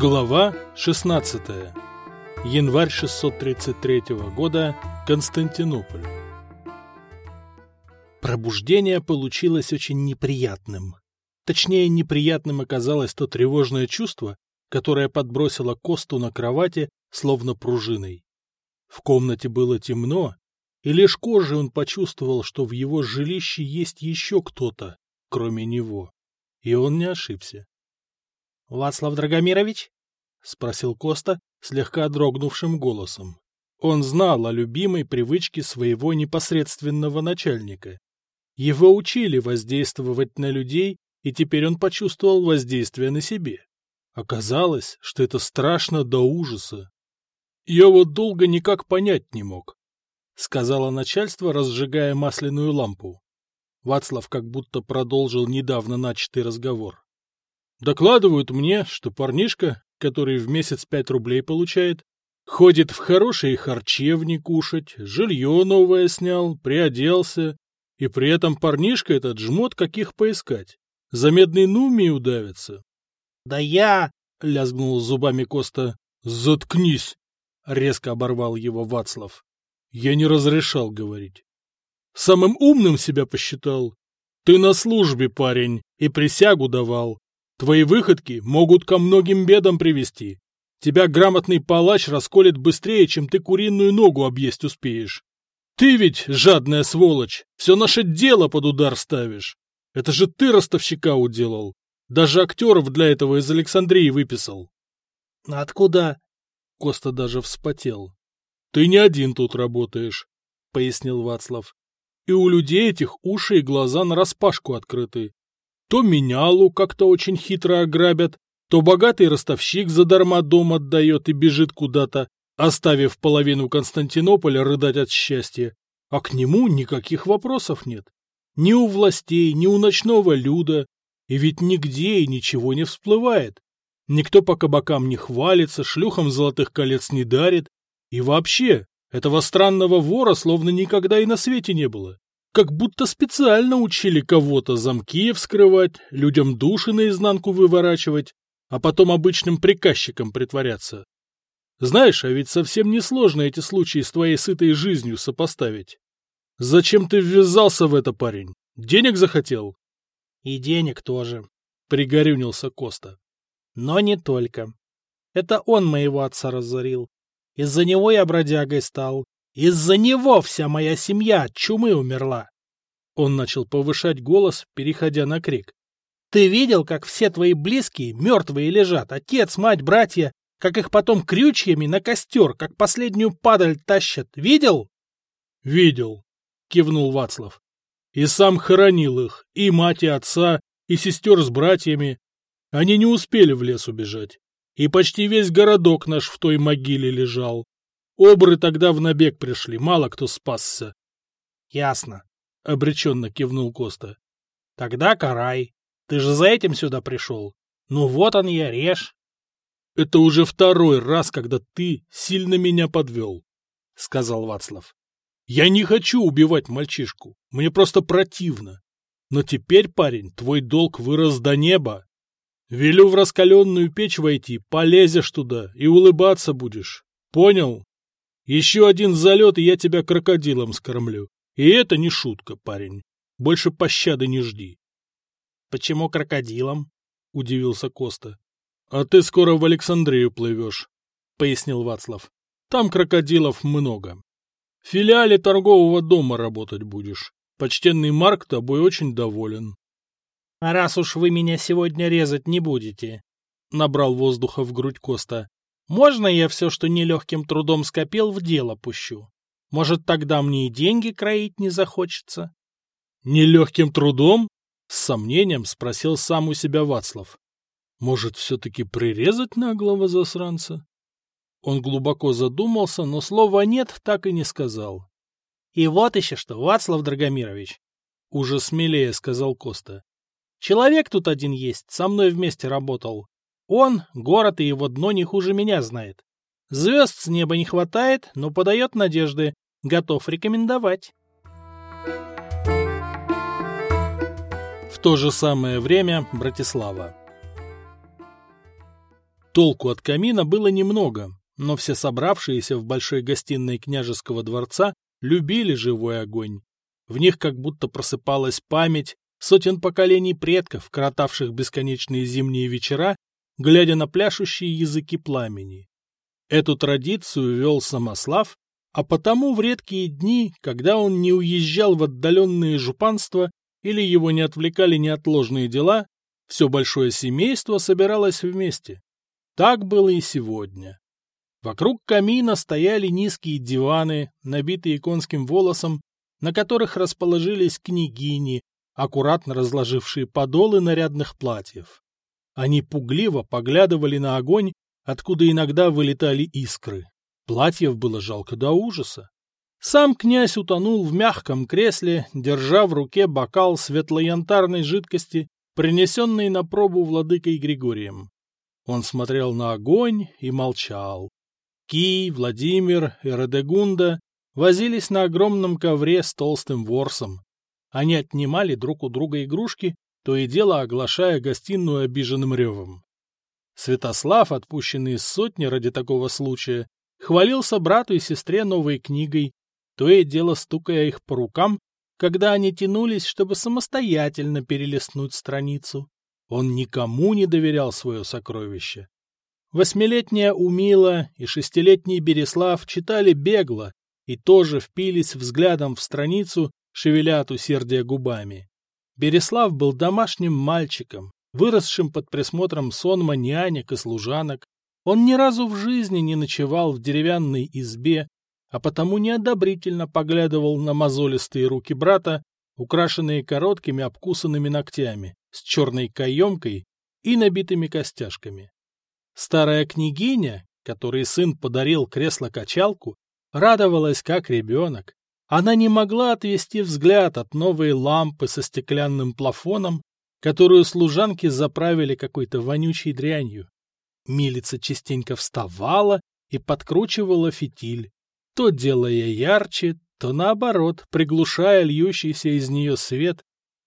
Глава 16. Январь 633 года. Константинополь. Пробуждение получилось очень неприятным. Точнее, неприятным оказалось то тревожное чувство, которое подбросило Косту на кровати, словно пружиной. В комнате было темно, и лишь кожей он почувствовал, что в его жилище есть еще кто-то, кроме него. И он не ошибся. — Вацлав Драгомирович? — спросил Коста слегка дрогнувшим голосом. Он знал о любимой привычке своего непосредственного начальника. Его учили воздействовать на людей, и теперь он почувствовал воздействие на себе. Оказалось, что это страшно до ужаса. «Я вот долго никак понять не мог», — сказала начальство, разжигая масляную лампу. Вацлав как будто продолжил недавно начатый разговор. Докладывают мне, что парнишка, который в месяц пять рублей получает, ходит в хорошие харчевни кушать, жилье новое снял, приоделся, и при этом парнишка этот жмот каких поискать. За медной нумии удавится. — Да я... — лязгнул зубами Коста. — Заткнись! — резко оборвал его Вацлав. Я не разрешал говорить. Самым умным себя посчитал. Ты на службе, парень, и присягу давал. Твои выходки могут ко многим бедам привести. Тебя грамотный палач расколет быстрее, чем ты куриную ногу объесть успеешь. Ты ведь, жадная сволочь, все наше дело под удар ставишь. Это же ты ростовщика уделал. Даже актеров для этого из Александрии выписал. — Откуда? — Коста даже вспотел. — Ты не один тут работаешь, — пояснил Вацлав. — И у людей этих уши и глаза нараспашку открыты. То менялу как-то очень хитро ограбят, то богатый ростовщик задарма дом отдает и бежит куда-то, оставив половину Константинополя рыдать от счастья. А к нему никаких вопросов нет. Ни у властей, ни у ночного люда. И ведь нигде и ничего не всплывает. Никто по кабакам не хвалится, шлюхам золотых колец не дарит. И вообще, этого странного вора словно никогда и на свете не было. Как будто специально учили кого-то замки вскрывать, людям души наизнанку выворачивать, а потом обычным приказчиком притворяться. Знаешь, а ведь совсем несложно эти случаи с твоей сытой жизнью сопоставить. Зачем ты ввязался в это, парень? Денег захотел? И денег тоже, — пригорюнился Коста. Но не только. Это он моего отца разорил. Из-за него я бродягой стал, из-за него вся моя семья от чумы умерла. Он начал повышать голос, переходя на крик. Ты видел, как все твои близкие мертвые лежат, отец, мать, братья, как их потом крючьями на костер, как последнюю падаль тащат? Видел? Видел, кивнул Вацлав. И сам хоронил их, и мать, и отца, и сестер с братьями. Они не успели в лес убежать. И почти весь городок наш в той могиле лежал. Обры тогда в набег пришли, мало кто спасся. — Ясно, — обреченно кивнул Коста. — Тогда карай. Ты же за этим сюда пришел. Ну вот он я, режь. — Это уже второй раз, когда ты сильно меня подвел, — сказал Вацлав. — Я не хочу убивать мальчишку, мне просто противно. Но теперь, парень, твой долг вырос до неба. Велю в раскаленную печь войти, полезешь туда и улыбаться будешь. Понял? Еще один залет, и я тебя крокодилом скормлю. И это не шутка, парень. Больше пощады не жди. — Почему крокодилом? — удивился Коста. — А ты скоро в Александрию плывешь, — пояснил Вацлав. — Там крокодилов много. В филиале торгового дома работать будешь. Почтенный Марк тобой очень доволен. — А раз уж вы меня сегодня резать не будете, — набрал воздуха в грудь Коста, можно я все, что нелегким трудом скопил, в дело пущу? Может, тогда мне и деньги кроить не захочется? — Нелегким трудом? — с сомнением спросил сам у себя Вацлав. — Может, все-таки прирезать наглого засранца? Он глубоко задумался, но слова «нет» так и не сказал. — И вот еще что, Вацлав Драгомирович, — уже смелее сказал Коста. — Человек тут один есть, со мной вместе работал. Он, город и его дно не хуже меня знает. Звезд с неба не хватает, но подает надежды. Готов рекомендовать. В то же самое время Братислава. Толку от камина было немного, но все собравшиеся в большой гостиной княжеского дворца любили живой огонь. В них как будто просыпалась память сотен поколений предков, коротавших бесконечные зимние вечера, глядя на пляшущие языки пламени. Эту традицию вел Самослав, а потому в редкие дни, когда он не уезжал в отдаленные жупанства или его не отвлекали неотложные дела, все большое семейство собиралось вместе. Так было и сегодня. Вокруг камина стояли низкие диваны, набитые конским волосом, на которых расположились княгини, аккуратно разложившие подолы нарядных платьев. Они пугливо поглядывали на огонь, откуда иногда вылетали искры. Платьев было жалко до ужаса. Сам князь утонул в мягком кресле, держа в руке бокал светлоянтарной жидкости, принесенный на пробу владыкой Григорием. Он смотрел на огонь и молчал. Кий, Владимир и Радегунда возились на огромном ковре с толстым ворсом. Они отнимали друг у друга игрушки, то и дело оглашая гостиную обиженным ревом. Святослав, отпущенный из сотни ради такого случая, хвалился брату и сестре новой книгой, то и дело стукая их по рукам, когда они тянулись, чтобы самостоятельно перелистнуть страницу. Он никому не доверял свое сокровище. Восьмилетняя Умила и шестилетний Береслав читали бегло и тоже впились взглядом в страницу, шевеля от усердия губами. Береслав был домашним мальчиком, выросшим под присмотром сонма нянек и служанок. Он ни разу в жизни не ночевал в деревянной избе, а потому неодобрительно поглядывал на мозолистые руки брата, украшенные короткими обкусанными ногтями, с черной каемкой и набитыми костяшками. Старая княгиня, которой сын подарил кресло-качалку, радовалась как ребенок. Она не могла отвести взгляд от новой лампы со стеклянным плафоном, которую служанки заправили какой-то вонючей дрянью. Милица частенько вставала и подкручивала фитиль, то делая ярче, то наоборот, приглушая льющийся из нее свет,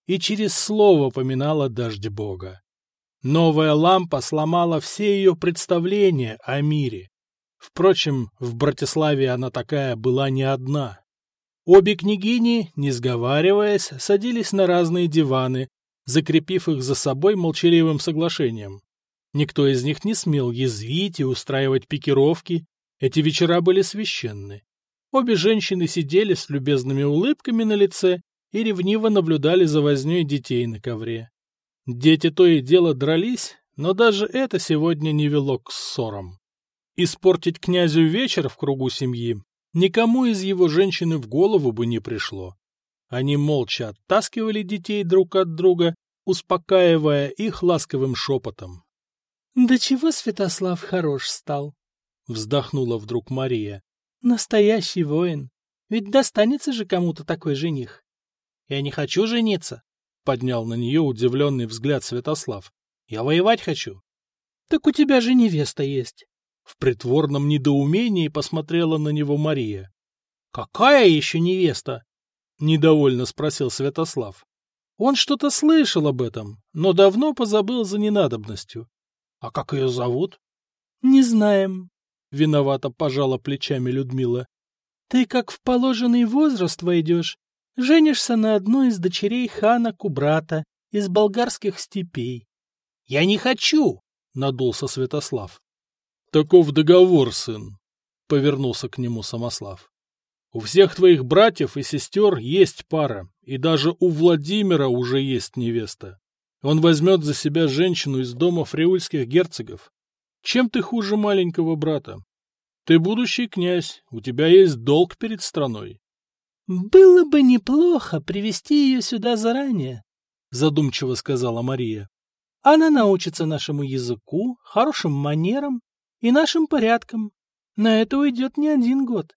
и через слово поминала дождь Бога. Новая лампа сломала все ее представления о мире. Впрочем, в Братиславе она такая была не одна. Обе княгини, не сговариваясь, садились на разные диваны, закрепив их за собой молчаливым соглашением. Никто из них не смел язвить и устраивать пикировки, эти вечера были священны. Обе женщины сидели с любезными улыбками на лице и ревниво наблюдали за вознёй детей на ковре. Дети то и дело дрались, но даже это сегодня не вело к ссорам. Испортить князю вечер в кругу семьи никому из его женщины в голову бы не пришло. Они молча оттаскивали детей друг от друга, успокаивая их ласковым шепотом. — Да чего Святослав хорош стал? — вздохнула вдруг Мария. — Настоящий воин. Ведь достанется же кому-то такой жених. Я не хочу жениться, — поднял на нее удивленный взгляд Святослав. — Я воевать хочу. — Так у тебя же невеста есть. В притворном недоумении посмотрела на него Мария. — Какая еще невеста? — недовольно спросил Святослав. Он что-то слышал об этом, но давно позабыл за ненадобностью. — А как ее зовут? — Не знаем. — виновато пожала плечами Людмила. — Ты как в положенный возраст войдешь, женишься на одной из дочерей хана Кубрата из болгарских степей. — Я не хочу! — надулся Святослав. — Таков договор, сын, — повернулся к нему Самослав. — У всех твоих братьев и сестер есть пара, и даже у Владимира уже есть невеста. Он возьмет за себя женщину из дома фриульских герцогов. Чем ты хуже маленького брата? Ты будущий князь, у тебя есть долг перед страной. «Было бы неплохо привести ее сюда заранее», — задумчиво сказала Мария. «Она научится нашему языку, хорошим манерам и нашим порядкам. На это уйдет не один год.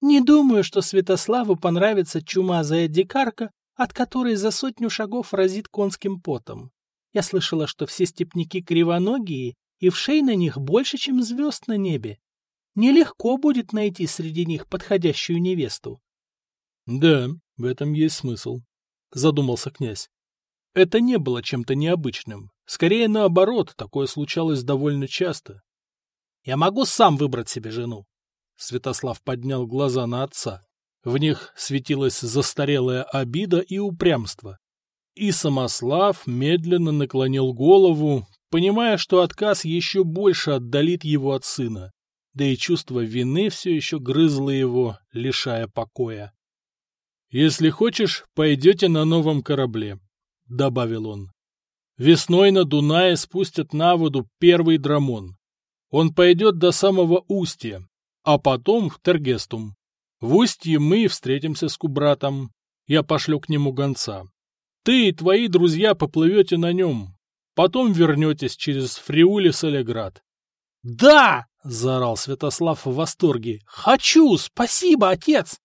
Не думаю, что Святославу понравится чумазая дикарка, от которой за сотню шагов разит конским потом. Я слышала, что все степняки кривоногие, и в шей на них больше, чем звезд на небе. Нелегко будет найти среди них подходящую невесту. Да, в этом есть смысл, задумался князь. Это не было чем-то необычным. Скорее наоборот, такое случалось довольно часто. Я могу сам выбрать себе жену. Святослав поднял глаза на отца. В них светилась застарелая обида и упрямство. И Самослав медленно наклонил голову, понимая, что отказ еще больше отдалит его от сына, да и чувство вины все еще грызло его, лишая покоя. «Если хочешь, пойдете на новом корабле», — добавил он. «Весной на Дунае спустят на воду первый драмон. Он пойдет до самого устья, а потом в Тергестум. В устье мы встретимся с Кубратом. Я пошлю к нему гонца. Ты и твои друзья поплывете на нем. Потом вернетесь через Фриули Солеград. «Да!» — заорал Святослав в восторге. «Хочу! Спасибо, отец!»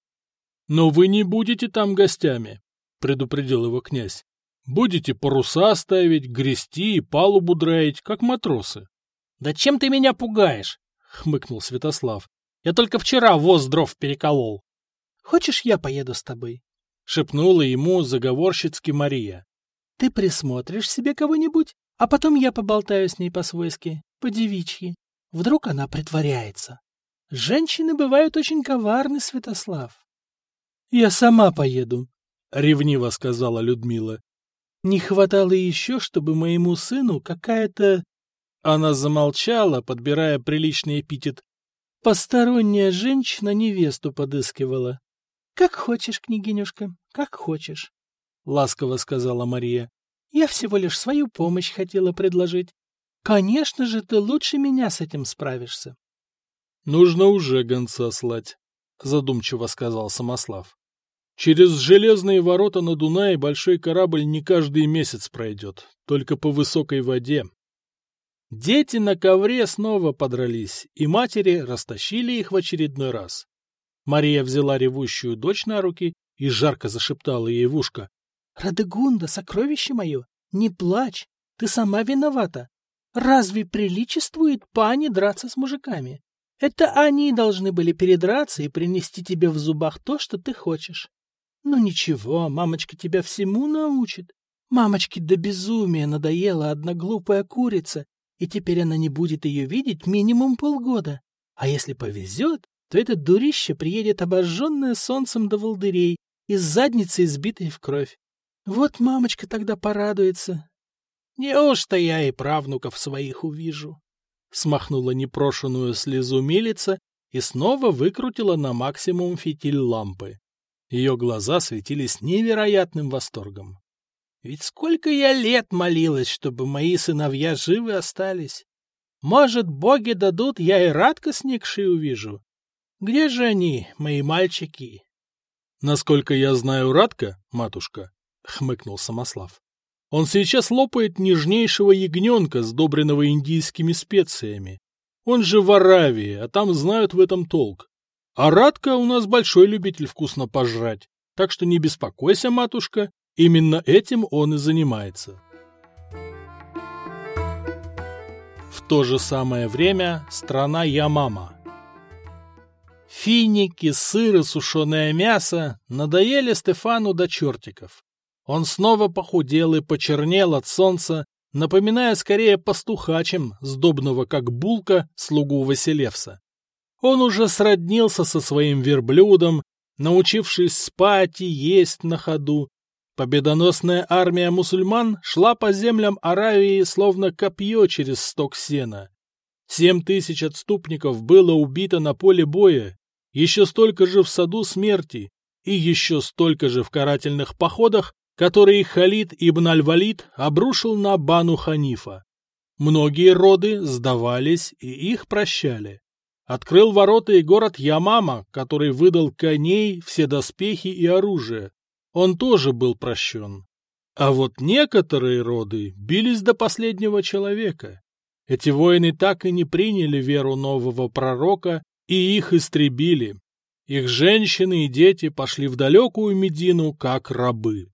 «Но вы не будете там гостями», — предупредил его князь. «Будете паруса ставить, грести и палубу драить, как матросы». «Да чем ты меня пугаешь?» — хмыкнул Святослав. «Я только вчера воз дров переколол». «Хочешь, я поеду с тобой?» — шепнула ему заговорщицки Мария. «Ты присмотришь себе кого-нибудь, а потом я поболтаю с ней по-свойски, по-девичьи. Вдруг она притворяется. Женщины бывают очень коварны, Святослав». «Я сама поеду», — ревниво сказала Людмила. «Не хватало еще, чтобы моему сыну какая-то она замолчала, подбирая приличный эпитет. Посторонняя женщина невесту подыскивала. — Как хочешь, княгинюшка, как хочешь, — ласково сказала Мария. — Я всего лишь свою помощь хотела предложить. Конечно же, ты лучше меня с этим справишься. — Нужно уже гонца слать, — задумчиво сказал Самослав. — Через железные ворота на Дунае большой корабль не каждый месяц пройдет, только по высокой воде, Дети на ковре снова подрались, и матери растащили их в очередной раз. Мария взяла ревущую дочь на руки и жарко зашептала ей в ушко. — Радегунда, сокровище мое, не плачь, ты сама виновата. Разве приличествует пани драться с мужиками? Это они должны были передраться и принести тебе в зубах то, что ты хочешь. Ну ничего, мамочка тебя всему научит. Мамочке до безумия надоела одна глупая курица, и теперь она не будет ее видеть минимум полгода. А если повезет, то это дурище приедет обожженное солнцем до волдырей и с задницы избитой в кровь. Вот мамочка тогда порадуется. Неужто я и правнуков своих увижу? Смахнула непрошенную слезу милица и снова выкрутила на максимум фитиль лампы. Ее глаза светились невероятным восторгом. Ведь сколько я лет молилась, чтобы мои сыновья живы остались. Может, боги дадут, я и Радка сникший увижу. Где же они, мои мальчики? — Насколько я знаю Радка, матушка, — хмыкнул Самослав, — он сейчас лопает нежнейшего ягненка, сдобренного индийскими специями. Он же в Аравии, а там знают в этом толк. А Радка у нас большой любитель вкусно пожрать, так что не беспокойся, матушка, Именно этим он и занимается. В то же самое время страна Ямама. Финики, сыр и сушеное мясо надоели Стефану до чертиков. Он снова похудел и почернел от солнца, напоминая скорее пастуха, чем сдобного как булка слугу Василевса. Он уже сроднился со своим верблюдом, научившись спать и есть на ходу, Победоносная армия мусульман шла по землям Аравии словно копье через сток сена. Семь тысяч отступников было убито на поле боя, еще столько же в саду смерти и еще столько же в карательных походах, которые Халид ибн Аль-Валид обрушил на Бану Ханифа. Многие роды сдавались и их прощали. Открыл ворота и город Ямама, который выдал коней, все доспехи и оружие, он тоже был прощен. А вот некоторые роды бились до последнего человека. Эти воины так и не приняли веру нового пророка, и их истребили. Их женщины и дети пошли в далекую Медину как рабы.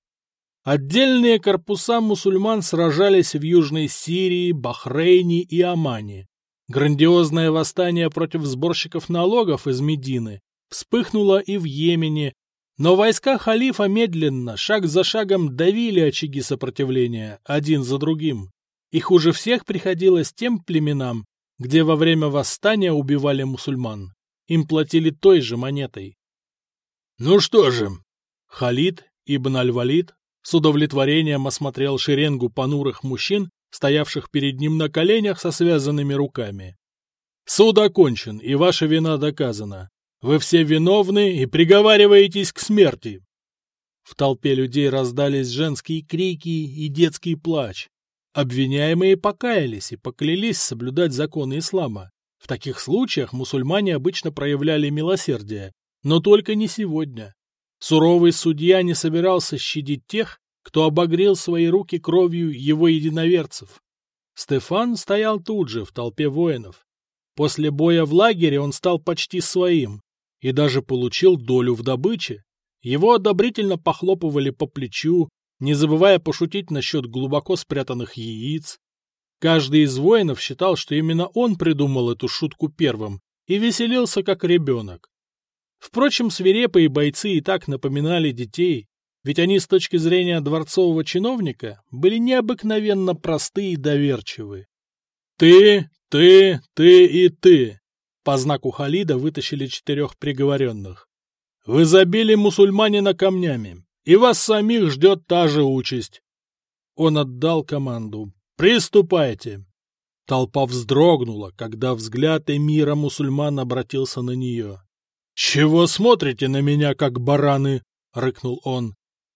Отдельные корпуса мусульман сражались в Южной Сирии, Бахрейне и Омане. Грандиозное восстание против сборщиков налогов из Медины вспыхнуло и в Йемене, но войска халифа медленно, шаг за шагом давили очаги сопротивления, один за другим. И хуже всех приходилось тем племенам, где во время восстания убивали мусульман. Им платили той же монетой. Ну что же, Халид ибн Аль-Валид с удовлетворением осмотрел шеренгу понурых мужчин, стоявших перед ним на коленях со связанными руками. Суд окончен, и ваша вина доказана. Вы все виновны и приговариваетесь к смерти. В толпе людей раздались женские крики и детский плач. Обвиняемые покаялись и поклялись соблюдать законы ислама. В таких случаях мусульмане обычно проявляли милосердие, но только не сегодня. Суровый судья не собирался щадить тех, кто обогрел свои руки кровью его единоверцев. Стефан стоял тут же, в толпе воинов. После боя в лагере он стал почти своим и даже получил долю в добыче. Его одобрительно похлопывали по плечу, не забывая пошутить насчет глубоко спрятанных яиц. Каждый из воинов считал, что именно он придумал эту шутку первым и веселился как ребенок. Впрочем, свирепые бойцы и так напоминали детей, ведь они с точки зрения дворцового чиновника были необыкновенно просты и доверчивы. «Ты, ты, ты и ты!» По знаку Халида вытащили четырех приговоренных. «Вы забили мусульманина камнями, и вас самих ждет та же участь!» Он отдал команду «Приступайте!» Толпа вздрогнула, когда взгляд эмира мусульман обратился на нее. «Чего смотрите на меня, как бараны?» — рыкнул он.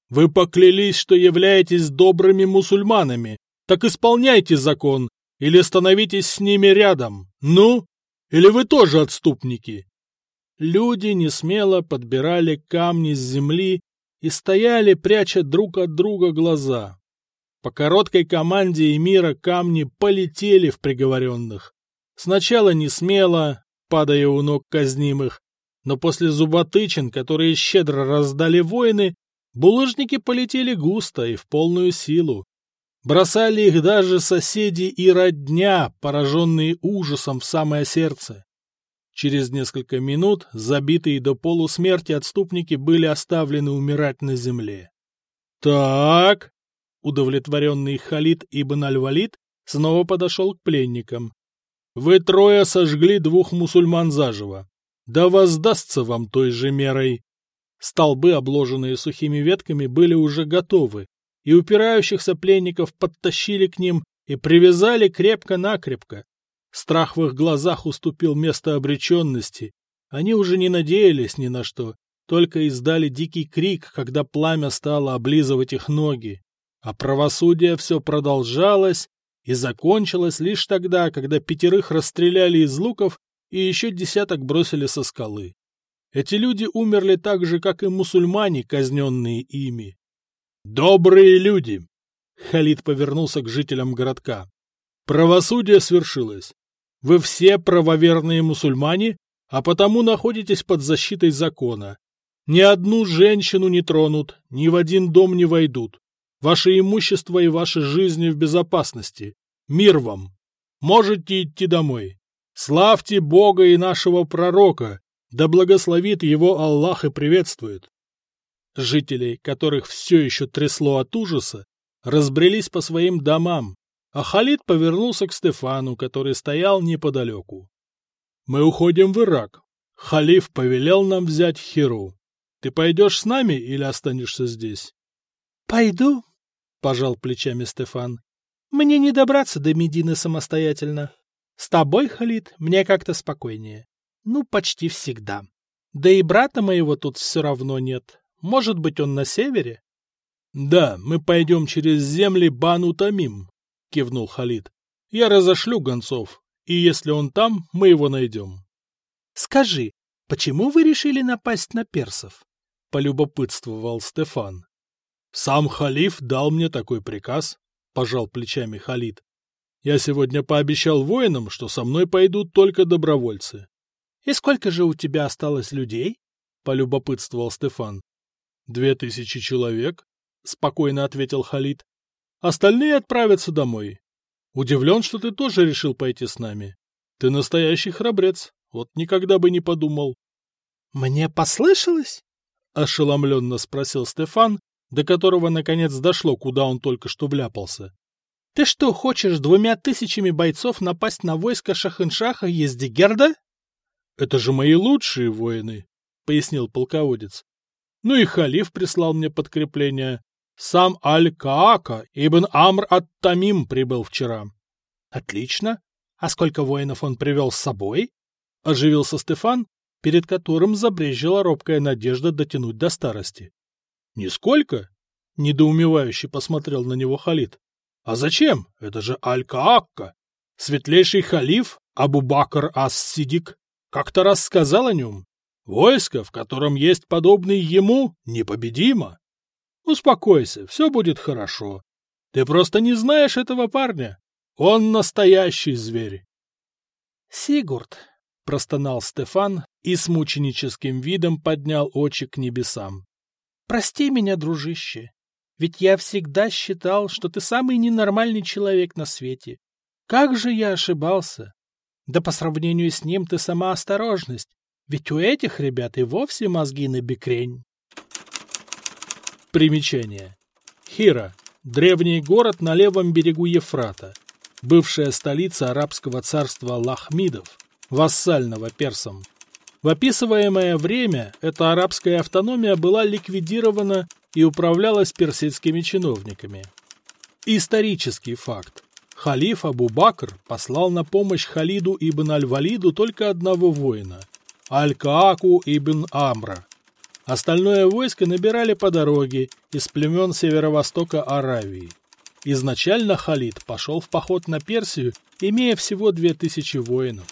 «Вы поклялись, что являетесь добрыми мусульманами. Так исполняйте закон или становитесь с ними рядом. Ну? Или вы тоже отступники?» Люди несмело подбирали камни с земли и стояли, пряча друг от друга глаза. По короткой команде Эмира камни полетели в приговоренных. Сначала не смело, падая у ног казнимых, но после зуботычин, которые щедро раздали воины, булыжники полетели густо и в полную силу. Бросали их даже соседи и родня, пораженные ужасом в самое сердце. Через несколько минут забитые до полусмерти отступники были оставлены умирать на земле. «Так», Удовлетворенный Халид ибн Аль-Валид снова подошел к пленникам. «Вы трое сожгли двух мусульман заживо. Да воздастся вам той же мерой!» Столбы, обложенные сухими ветками, были уже готовы, и упирающихся пленников подтащили к ним и привязали крепко-накрепко. Страх в их глазах уступил место обреченности. Они уже не надеялись ни на что, только издали дикий крик, когда пламя стало облизывать их ноги. А правосудие все продолжалось и закончилось лишь тогда, когда пятерых расстреляли из луков и еще десяток бросили со скалы. Эти люди умерли так же, как и мусульмане, казненные ими. «Добрые люди!» Халид повернулся к жителям городка. «Правосудие свершилось. Вы все правоверные мусульмане, а потому находитесь под защитой закона. Ни одну женщину не тронут, ни в один дом не войдут. Ваше имущество и ваши жизни в безопасности. Мир вам! Можете идти домой. Славьте Бога и нашего пророка, да благословит его Аллах и приветствует. Жителей, которых все еще трясло от ужаса, разбрелись по своим домам, а Халид повернулся к Стефану, который стоял неподалеку. «Мы уходим в Ирак. Халиф повелел нам взять Хиру. Ты пойдешь с нами или останешься здесь?» «Пойду», — пожал плечами Стефан. «Мне не добраться до Медины самостоятельно. С тобой, Халид, мне как-то спокойнее. Ну, почти всегда. Да и брата моего тут все равно нет. Может быть, он на севере?» «Да, мы пойдем через земли Бану Тамим», — кивнул Халид. «Я разошлю гонцов, и если он там, мы его найдем». «Скажи, почему вы решили напасть на персов?» — полюбопытствовал Стефан. Сам халиф дал мне такой приказ, — пожал плечами Халид. Я сегодня пообещал воинам, что со мной пойдут только добровольцы. — И сколько же у тебя осталось людей? — полюбопытствовал Стефан. — Две тысячи человек, — спокойно ответил Халид. — Остальные отправятся домой. Удивлен, что ты тоже решил пойти с нами. Ты настоящий храбрец, вот никогда бы не подумал. — Мне послышалось? — ошеломленно спросил Стефан, до которого наконец дошло, куда он только что вляпался. — Ты что, хочешь двумя тысячами бойцов напасть на войско Шахиншаха Ездигерда? — Это же мои лучшие воины, — пояснил полководец. Ну и халиф прислал мне подкрепление. Сам Аль-Каака, Ибн Амр ат-Тамим прибыл вчера. — Отлично. А сколько воинов он привел с собой? — оживился Стефан, перед которым забрежила робкая надежда дотянуть до старости. — Нисколько? — недоумевающе посмотрел на него Халид. — А зачем? Это же Аль-Каакка. Светлейший халиф Абу-Бакр ас-Сидик как-то рассказал о нем. Войско, в котором есть подобный ему, непобедимо. Успокойся, все будет хорошо. Ты просто не знаешь этого парня. Он настоящий зверь. Сигурд, — простонал Стефан и с мученическим видом поднял очи к небесам. — Прости меня, дружище, ведь я всегда считал, что ты самый ненормальный человек на свете. Как же я ошибался! Да по сравнению с ним ты сама осторожность, ведь у этих ребят и вовсе мозги на бекрень. Примечание. Хира – древний город на левом берегу Ефрата, бывшая столица арабского царства Лахмидов, вассального персам. В описываемое время эта арабская автономия была ликвидирована и управлялась персидскими чиновниками. Исторический факт. Халиф Абу-Бакр послал на помощь Халиду ибн Аль-Валиду только одного воина – Аль-Кааку ибн Амра. Остальное войско набирали по дороге из племен северо-востока Аравии. Изначально Халид пошел в поход на Персию, имея всего две тысячи воинов.